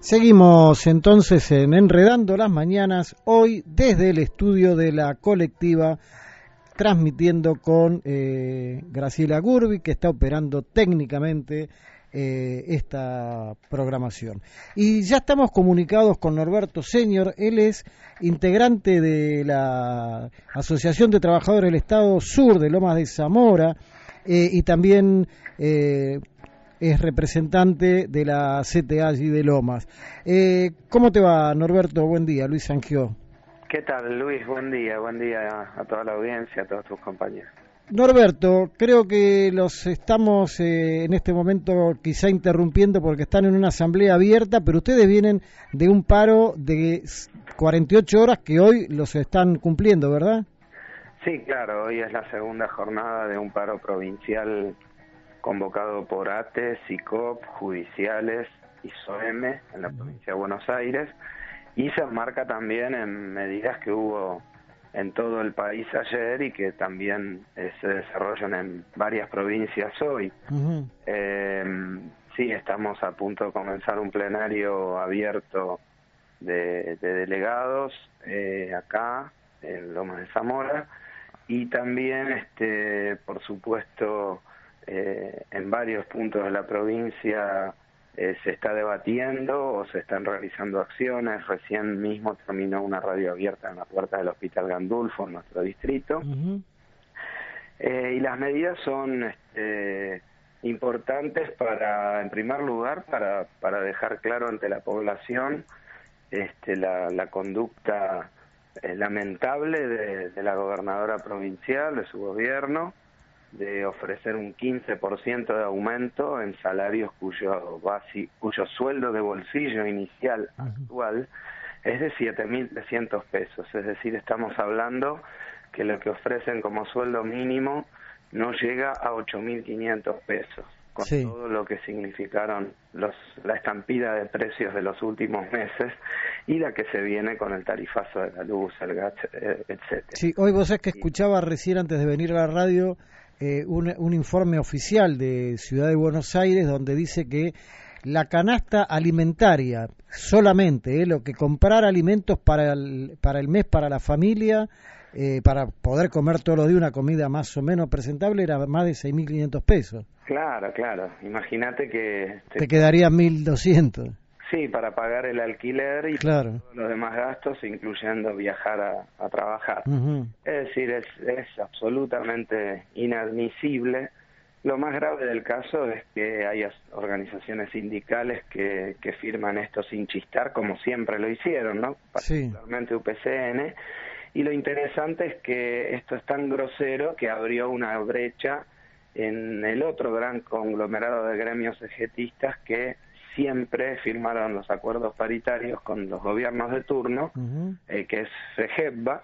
Seguimos entonces en Enredando las Mañanas, hoy desde el estudio de la colectiva, transmitiendo con eh, Graciela Gurbi, que está operando técnicamente eh, esta programación. Y ya estamos comunicados con Norberto Señor, él es integrante de la Asociación de Trabajadores del Estado Sur de Lomas de Zamora eh, y también es representante de la CTA allí de Lomas. Eh, ¿Cómo te va, Norberto? Buen día, Luis Sangió. ¿Qué tal, Luis? Buen día, buen día a toda la audiencia, a todos tus compañeros. Norberto, creo que los estamos eh, en este momento quizá interrumpiendo porque están en una asamblea abierta, pero ustedes vienen de un paro de 48 horas que hoy los están cumpliendo, ¿verdad? Sí, claro, hoy es la segunda jornada de un paro provincial convocado por ATE, SICOP, judiciales y SOEM en la provincia de Buenos Aires. Y se enmarca también en medidas que hubo en todo el país ayer y que también eh, se desarrollan en varias provincias hoy. eh, sí, estamos a punto de comenzar un plenario abierto de, delegados eh, acá en Lomas de Zamora. Y también, este, por supuesto, eh, en varios puntos de la provincia eh, se está debatiendo o se están realizando acciones. Recién mismo terminó una radio abierta en la puerta del Hospital Gandulfo, en nuestro distrito. Eh, y las medidas son este, importantes para, en primer lugar, para, para dejar claro ante la población este, la, la conducta lamentable de la gobernadora provincial, de su gobierno, de ofrecer un 15% de aumento en salarios cuyo, cuyo sueldo de bolsillo inicial actual es de 7.300 pesos. Es decir, estamos hablando que lo que ofrecen como sueldo mínimo no llega a 8.500 pesos, con todo lo que significaron los, la estampida de precios de los últimos meses y la que se viene con el tarifazo de la luz, el gas, eh, etcétera. Sí, hoy vos es que escuchaba recién antes de venir a la radio eh, un, informe oficial de Ciudad de Buenos Aires donde dice que la canasta alimentaria solamente, eh, lo que comprar alimentos para el, para el mes para la familia, eh, para poder comer todos los días una comida más o menos presentable, era más de 6.500 pesos. Claro, claro. Imagínate que... Te, te quedaría 1.200. Sí, para pagar el alquiler y todos los demás gastos, incluyendo viajar a, trabajar. Es decir, es, es absolutamente inadmisible. Lo más grave del caso es que hay organizaciones sindicales que, que firman esto sin chistar, como siempre lo hicieron, ¿no? Particularmente UPCN. Y lo interesante es que esto es tan grosero que abrió una brecha en el otro gran conglomerado de gremios ejetistas que siempre firmaron los acuerdos paritarios con los gobiernos de turno, eh, que es FEGEBA,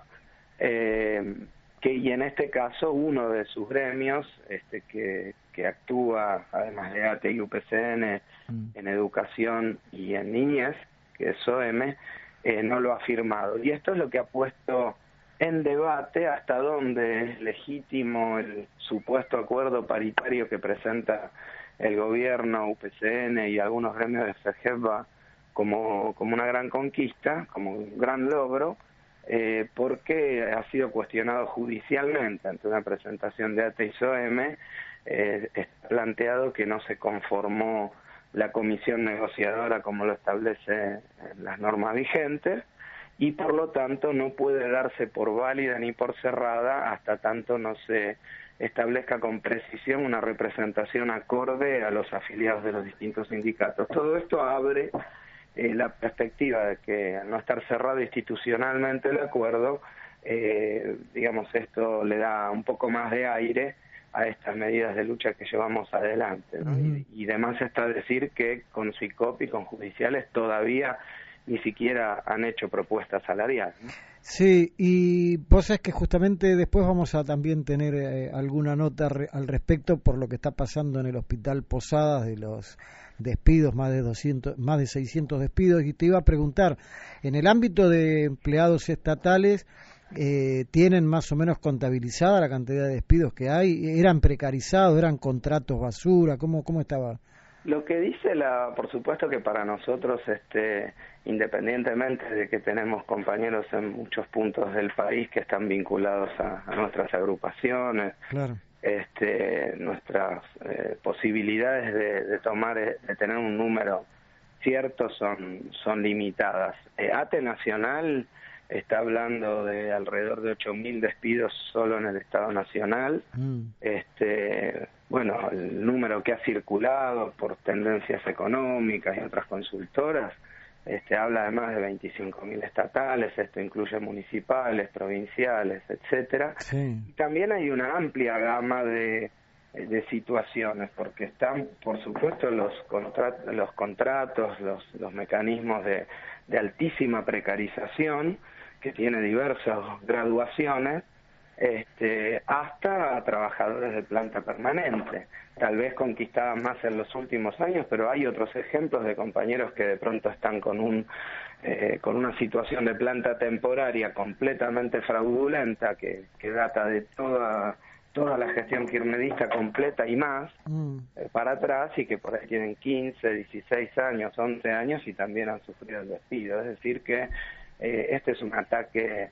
eh, que y en este caso uno de sus gremios este, que, que actúa, además de ATE y UPCN, mm. en educación y en niñez, que es OM, eh, no lo ha firmado. Y esto es lo que ha puesto en debate hasta dónde es legítimo el supuesto acuerdo paritario que presenta el gobierno, UPCN y algunos gremios de FEGEBA como, como una gran conquista, como un gran logro, eh, porque ha sido cuestionado judicialmente ante una presentación de ATISOM, eh, está planteado que no se conformó la comisión negociadora como lo establece las normas vigentes y por lo tanto no puede darse por válida ni por cerrada hasta tanto no se establezca con precisión una representación acorde a los afiliados de los distintos sindicatos. Todo esto abre eh, la perspectiva de que al no estar cerrado institucionalmente el acuerdo, eh, digamos, esto le da un poco más de aire a estas medidas de lucha que llevamos adelante. y, y, además está decir que con SICOP y con judiciales todavía ni siquiera han hecho propuestas salariales. Sí, y vos sabés que justamente después vamos a también tener eh, alguna nota al respecto por lo que está pasando en el Hospital Posadas de los despidos, más de 200, más de 600 despidos, y te iba a preguntar, en el ámbito de empleados estatales, eh, ¿tienen más o menos contabilizada la cantidad de despidos que hay? ¿Eran precarizados, eran contratos basura? ¿Cómo, cómo estaba? Lo que dice la, por supuesto que para nosotros, este, independientemente de que tenemos compañeros en muchos puntos del país que están vinculados a, nuestras agrupaciones, este, nuestras eh, posibilidades de, tomar, eh, de tener un número cierto son, son limitadas. Eh, ATE Nacional está hablando de alrededor de 8.000 despidos solo en el Estado Nacional. Mm. Este, bueno, el número que ha circulado por tendencias económicas y otras consultoras este, habla de más de 25.000 estatales, esto incluye municipales, provinciales, etcétera. Y también hay una amplia gama de, de situaciones, porque están, por supuesto, los, los contratos, los, los mecanismos de, de altísima precarización, que tiene diversas graduaciones, este, hasta trabajadores de planta permanente, tal vez conquistadas más en los últimos años, pero hay otros ejemplos de compañeros que de pronto están con un eh, con una situación de planta temporaria completamente fraudulenta que, que data de toda toda la gestión kirchnerista completa y más mm. eh, para atrás y que por ahí tienen 15, 16 años, 11 años y también han sufrido el despido. Es decir que eh, este es un ataque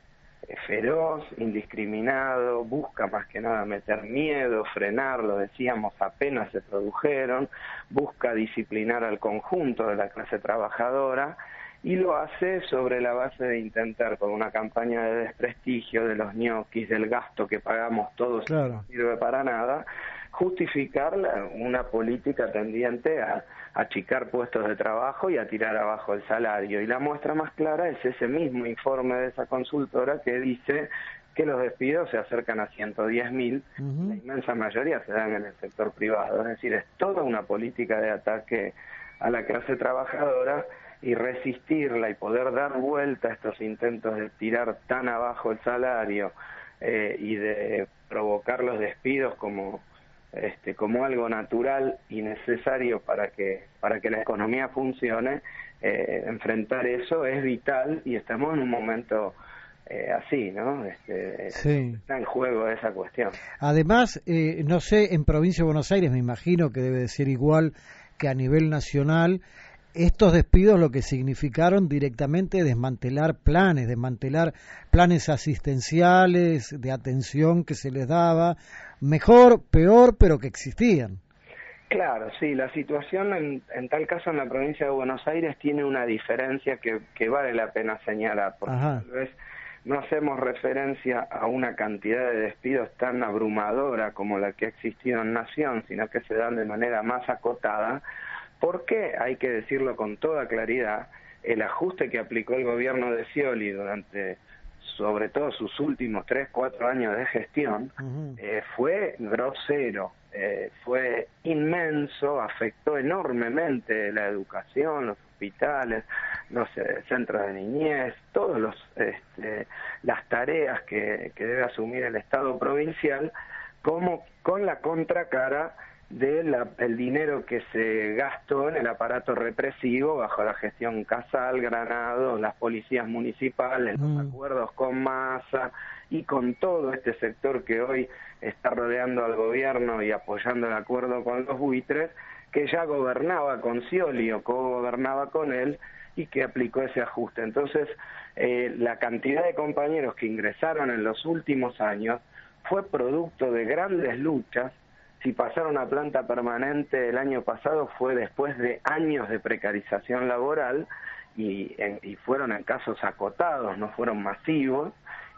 feroz, indiscriminado, busca más que nada meter miedo, frenarlo, decíamos, apenas se produjeron, busca disciplinar al conjunto de la clase trabajadora y lo hace sobre la base de intentar con una campaña de desprestigio de los ñoquis, del gasto que pagamos todos, no sirve para nada, justificar una política tendiente a achicar puestos de trabajo y a tirar abajo el salario. Y la muestra más clara es ese mismo informe de esa consultora que dice que los despidos se acercan a 110.000, mil, la inmensa mayoría se dan en el sector privado. Es decir, es toda una política de ataque a la clase trabajadora y resistirla y poder dar vuelta a estos intentos de tirar tan abajo el salario eh, y de provocar los despidos como este, como algo natural y necesario para que, para que la economía funcione, eh, enfrentar eso es vital y estamos en un momento eh, así, ¿no? Este, Está en juego esa cuestión. Además, eh, no sé, en provincia de Buenos Aires me imagino que debe de ser igual que a nivel nacional, estos despidos lo que significaron directamente desmantelar planes, desmantelar planes asistenciales, de atención que se les daba, mejor, peor, pero que existían. Claro, sí, la situación en, tal caso en la provincia de Buenos Aires tiene una diferencia que, que vale la pena señalar, porque tal vez no hacemos referencia a una cantidad de despidos tan abrumadora como la que ha existido en Nación, sino que se dan de manera más acotada, porque hay que decirlo con toda claridad, el ajuste que aplicó el gobierno de Scioli durante sobre todo sus últimos tres, cuatro años de gestión, eh, fue grosero, eh, fue inmenso, afectó enormemente la educación, los hospitales, los eh, centros de niñez, todas los, este, las tareas que, que debe asumir el Estado provincial, como con la contracara del dinero que se gastó en el aparato represivo bajo la gestión Casal, Granado, las policías municipales, los mm. acuerdos con Massa y con todo este sector que hoy está rodeando al gobierno y apoyando el acuerdo con los buitres, que ya gobernaba con Scioli o co-gobernaba con él y que aplicó ese ajuste. Entonces, eh, la cantidad de compañeros que ingresaron en los últimos años fue producto de grandes luchas si pasaron a planta permanente el año pasado fue después de años de precarización laboral y, y fueron en casos acotados, no fueron masivos,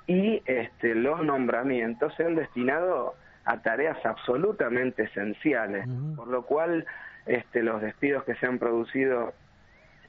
y este, los nombramientos se han destinado a tareas absolutamente esenciales, por lo cual este, los despidos que se han producido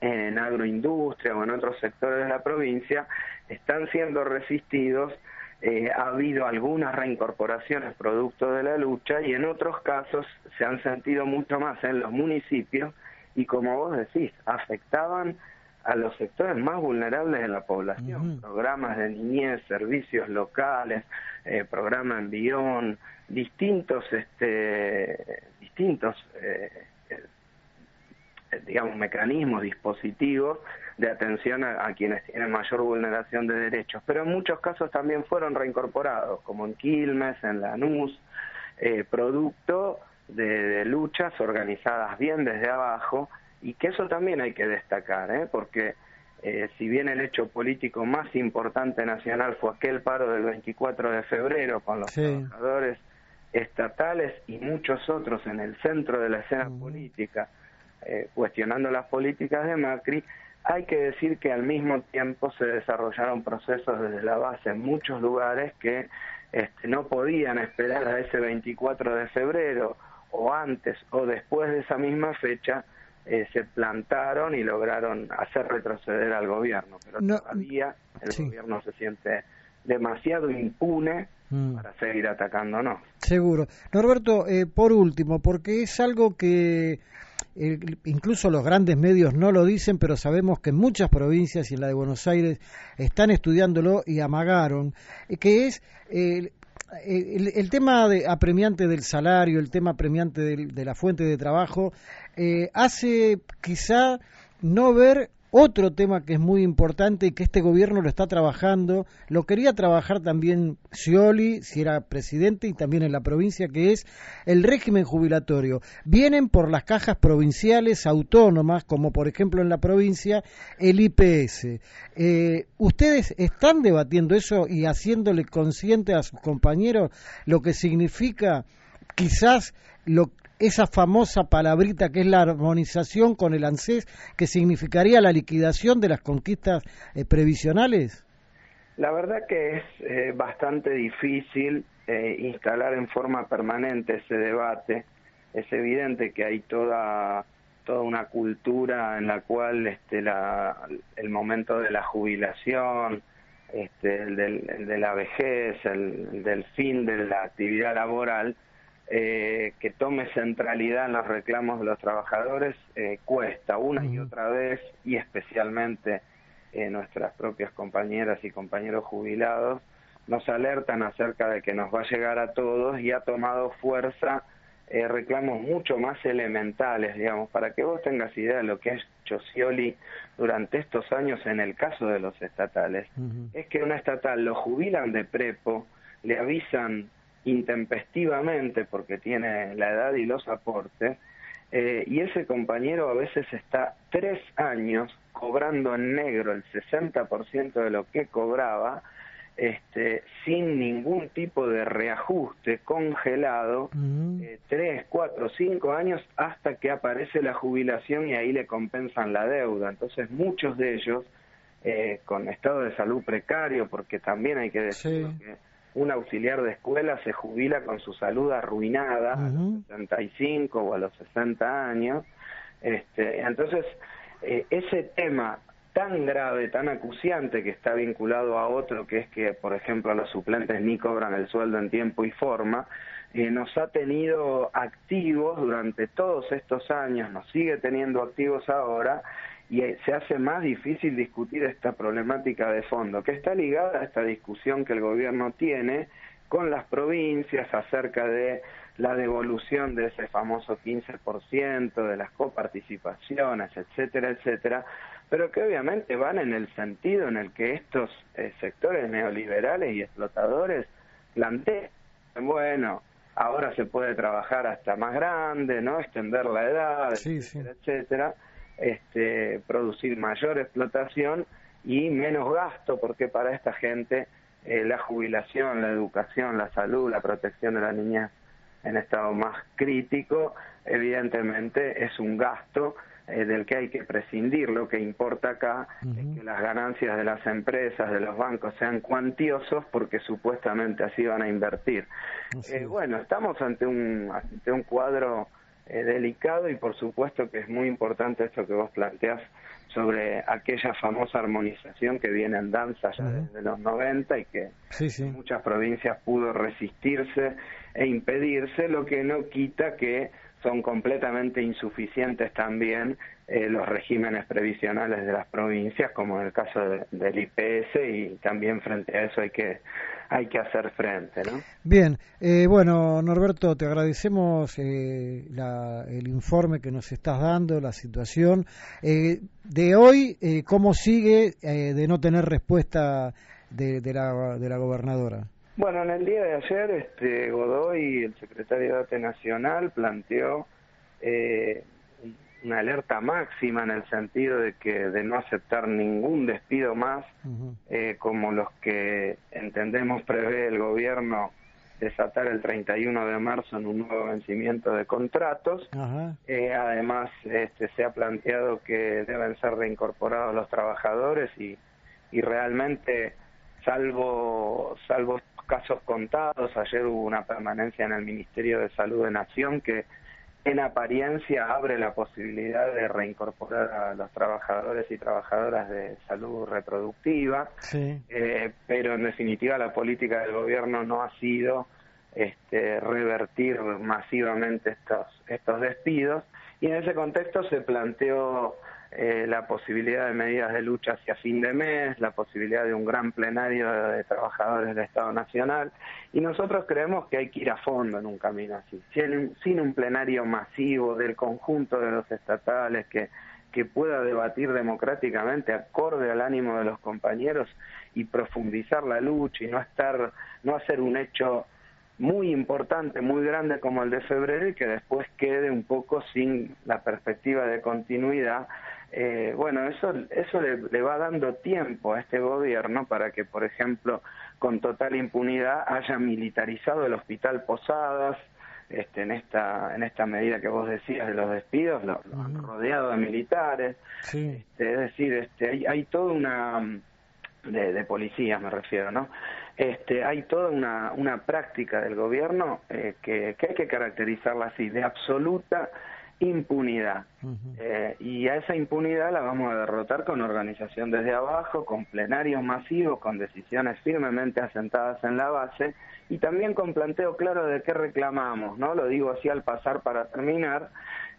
en agroindustria o en otros sectores de la provincia están siendo resistidos eh, ha habido algunas reincorporaciones producto de la lucha y en otros casos se han sentido mucho más en los municipios y como vos decís, afectaban a los sectores más vulnerables de la población, programas de niñez, servicios locales, eh, programa en distintos, este, distintos eh, digamos, mecanismos, dispositivos de atención a, quienes tienen mayor vulneración de derechos, pero en muchos casos también fueron reincorporados, como en Quilmes, en Lanús, eh, producto de, luchas organizadas bien desde abajo y que eso también hay que destacar, ¿eh? porque eh, si bien el hecho político más importante nacional fue aquel paro del 24 de febrero con los trabajadores estatales y muchos otros en el centro de la escena política, eh, cuestionando las políticas de Macri, hay que decir que al mismo tiempo se desarrollaron procesos desde la base en muchos lugares que este, no podían esperar a ese 24 de febrero o antes o después de esa misma fecha eh, se plantaron y lograron hacer retroceder al gobierno. Pero todavía el gobierno se siente demasiado impune mm. para seguir atacándonos. Seguro. Norberto, eh, por último, porque es algo que eh, incluso los grandes medios no lo dicen, pero sabemos que en muchas provincias y en la de Buenos Aires están estudiándolo y amagaron, que es el, tema de, apremiante del salario, el tema apremiante de la fuente de trabajo, eh, hace quizá no ver otro tema que es muy importante y que este gobierno lo está trabajando, lo quería trabajar también Scioli, si era presidente, y también en la provincia, que es el régimen jubilatorio. Vienen por las cajas provinciales autónomas, como por ejemplo en la provincia, el IPS. Eh, ¿Ustedes están debatiendo eso y haciéndole consciente a sus compañeros lo que significa quizás lo, esa famosa palabrita que es la armonización con el ANSES, que significaría la liquidación de las conquistas eh, previsionales? La verdad que es eh, bastante difícil eh, instalar en forma permanente ese debate. Es evidente que hay toda toda una cultura en la cual este, la, el momento de la jubilación, este, el, del, de la vejez, el del fin de la actividad laboral, eh, que tome centralidad en los reclamos de los trabajadores eh, cuesta una y otra vez y especialmente eh, nuestras propias compañeras y compañeros jubilados nos alertan acerca de que nos va a llegar a todos y ha tomado fuerza reclamos mucho más elementales, digamos, para que vos tengas idea de lo que ha hecho Scioli durante estos años en el caso de los estatales, es que una estatal lo jubilan de prepo, le avisan intempestivamente porque tiene la edad y los aportes, eh, y ese compañero a veces está tres años cobrando en negro el 60% de lo que cobraba, este, sin ningún tipo de reajuste, congelado, eh, tres, cuatro, cinco años hasta que aparece la jubilación y ahí le compensan la deuda. Entonces muchos de ellos, eh, con estado de salud precario, porque también hay que decir que un auxiliar de escuela se jubila con su salud arruinada a los 65 o a los 60 años. Este, entonces, eh, ese tema tan grave, tan acuciante que está vinculado a otro, que es que, por ejemplo, los suplentes ni cobran el sueldo en tiempo y forma, eh, nos ha tenido activos durante todos estos años, nos sigue teniendo activos ahora, y eh, se hace más difícil discutir esta problemática de fondo, que está ligada a esta discusión que el gobierno tiene con las provincias acerca de la devolución de ese famoso 15% de las coparticipaciones, etcétera, etcétera, pero que obviamente van en el sentido en el que estos eh, sectores neoliberales y explotadores plantean, bueno, ahora se puede trabajar hasta más grande, ¿no? Extender la edad, etcétera, etcétera este, producir mayor explotación y menos gasto, porque para esta gente eh, la jubilación, la educación, la salud, la protección de la niñez en estado más crítico, evidentemente es un gasto eh, del que hay que prescindir. Lo que importa acá es que las ganancias de las empresas, de los bancos sean cuantiosos porque supuestamente así van a invertir. Eh, bueno, estamos ante un, ante un cuadro eh, delicado y por supuesto que es muy importante esto que vos planteás sobre aquella famosa armonización que viene en danza ya desde los 90 y que en muchas provincias pudo resistirse e impedirse, lo que no quita que son completamente insuficientes también eh, los regímenes previsionales de las provincias, como en el caso del IPS, y también frente a eso hay que hay que hacer frente. ¿no? Bien, eh, bueno, Norberto, te agradecemos eh, el informe que nos estás dando, la situación. Eh, de hoy, ¿cómo sigue de no tener respuesta de, de, la, de la gobernadora? Bueno, en el día de ayer, este, Godoy, el secretario de Arte Nacional, planteó eh, una alerta máxima en el sentido de que de no aceptar ningún despido más, eh, como los que entendemos prevé el gobierno desatar el 31 de marzo en un nuevo vencimiento de contratos. Eh, además, este, se ha planteado que deben ser reincorporados los trabajadores y, y realmente, salvo, salvo casos contados, ayer hubo una permanencia en el Ministerio de Salud de Nación que en apariencia abre la posibilidad de reincorporar a los trabajadores y trabajadoras de salud reproductiva, eh, pero en definitiva la política del gobierno no ha sido este, revertir masivamente estos, estos despidos. Y en ese contexto se planteó eh, la posibilidad de medidas de lucha hacia fin de mes, la posibilidad de un gran plenario de, trabajadores del Estado Nacional, y nosotros creemos que hay que ir a fondo en un camino así, sin, sin un plenario masivo del conjunto de los estatales que, que pueda debatir democráticamente acorde al ánimo de los compañeros y profundizar la lucha y no estar, no hacer un hecho muy importante, muy grande como el de febrero y que después quede un poco sin la perspectiva de continuidad eh, bueno, eso, eso le, va dando tiempo a este gobierno para que, por ejemplo, con total impunidad haya militarizado el hospital Posadas, este, en esta en esta medida que vos decías de los despidos, lo, han rodeado de militares, este, es decir, este, hay, hay toda una de, de, policías me refiero, ¿no? Este, hay toda una, una práctica del gobierno eh, que, que hay que caracterizarla así, de absoluta impunidad. Eh, y a esa impunidad la vamos a derrotar con organización desde abajo, con plenarios masivos, con decisiones firmemente asentadas en la base y también con planteo claro de qué reclamamos, ¿no? Lo digo así al pasar para terminar,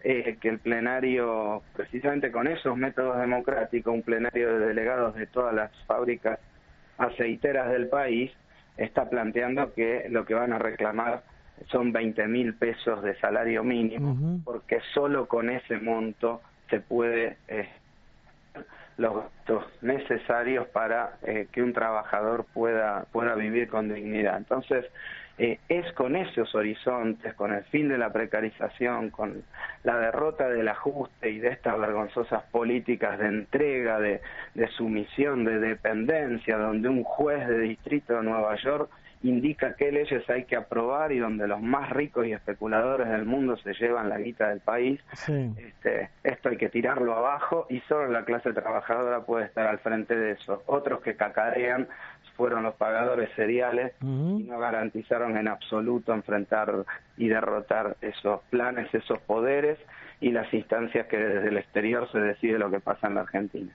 eh, que el plenario, precisamente con esos métodos democráticos, un plenario de delegados de todas las fábricas aceiteras del país, está planteando que lo que van a reclamar son 20 mil pesos de salario mínimo, porque solo con ese monto se puede eh, los gastos necesarios para eh, que un trabajador pueda pueda vivir con dignidad. Entonces, eh, es con esos horizontes, con el fin de la precarización, con la derrota del ajuste y de estas vergonzosas políticas de entrega, de, de sumisión, de dependencia, donde un juez de distrito de Nueva York indica qué leyes hay que aprobar y donde los más ricos y especuladores del mundo se llevan la guita del país. Este, esto hay que tirarlo abajo y solo la clase trabajadora puede estar al frente de eso. Otros que cacarean fueron los pagadores seriales y no garantizaron en absoluto enfrentar y derrotar esos planes, esos poderes y las instancias que desde el exterior se decide lo que pasa en la Argentina.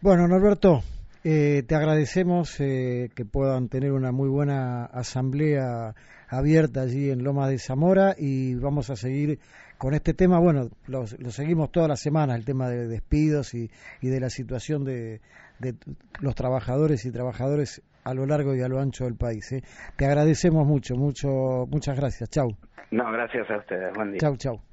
Bueno, Norberto, eh, te agradecemos eh, que puedan tener una muy buena asamblea abierta allí en Loma de Zamora y vamos a seguir con este tema. Bueno, lo, seguimos toda la semana, el tema de despidos y, de la situación de, los trabajadores y trabajadores a lo largo y a lo ancho del país. ¿eh? Te agradecemos mucho, mucho, muchas gracias. Chau. No, gracias a ustedes. Buen día. Chau, chau.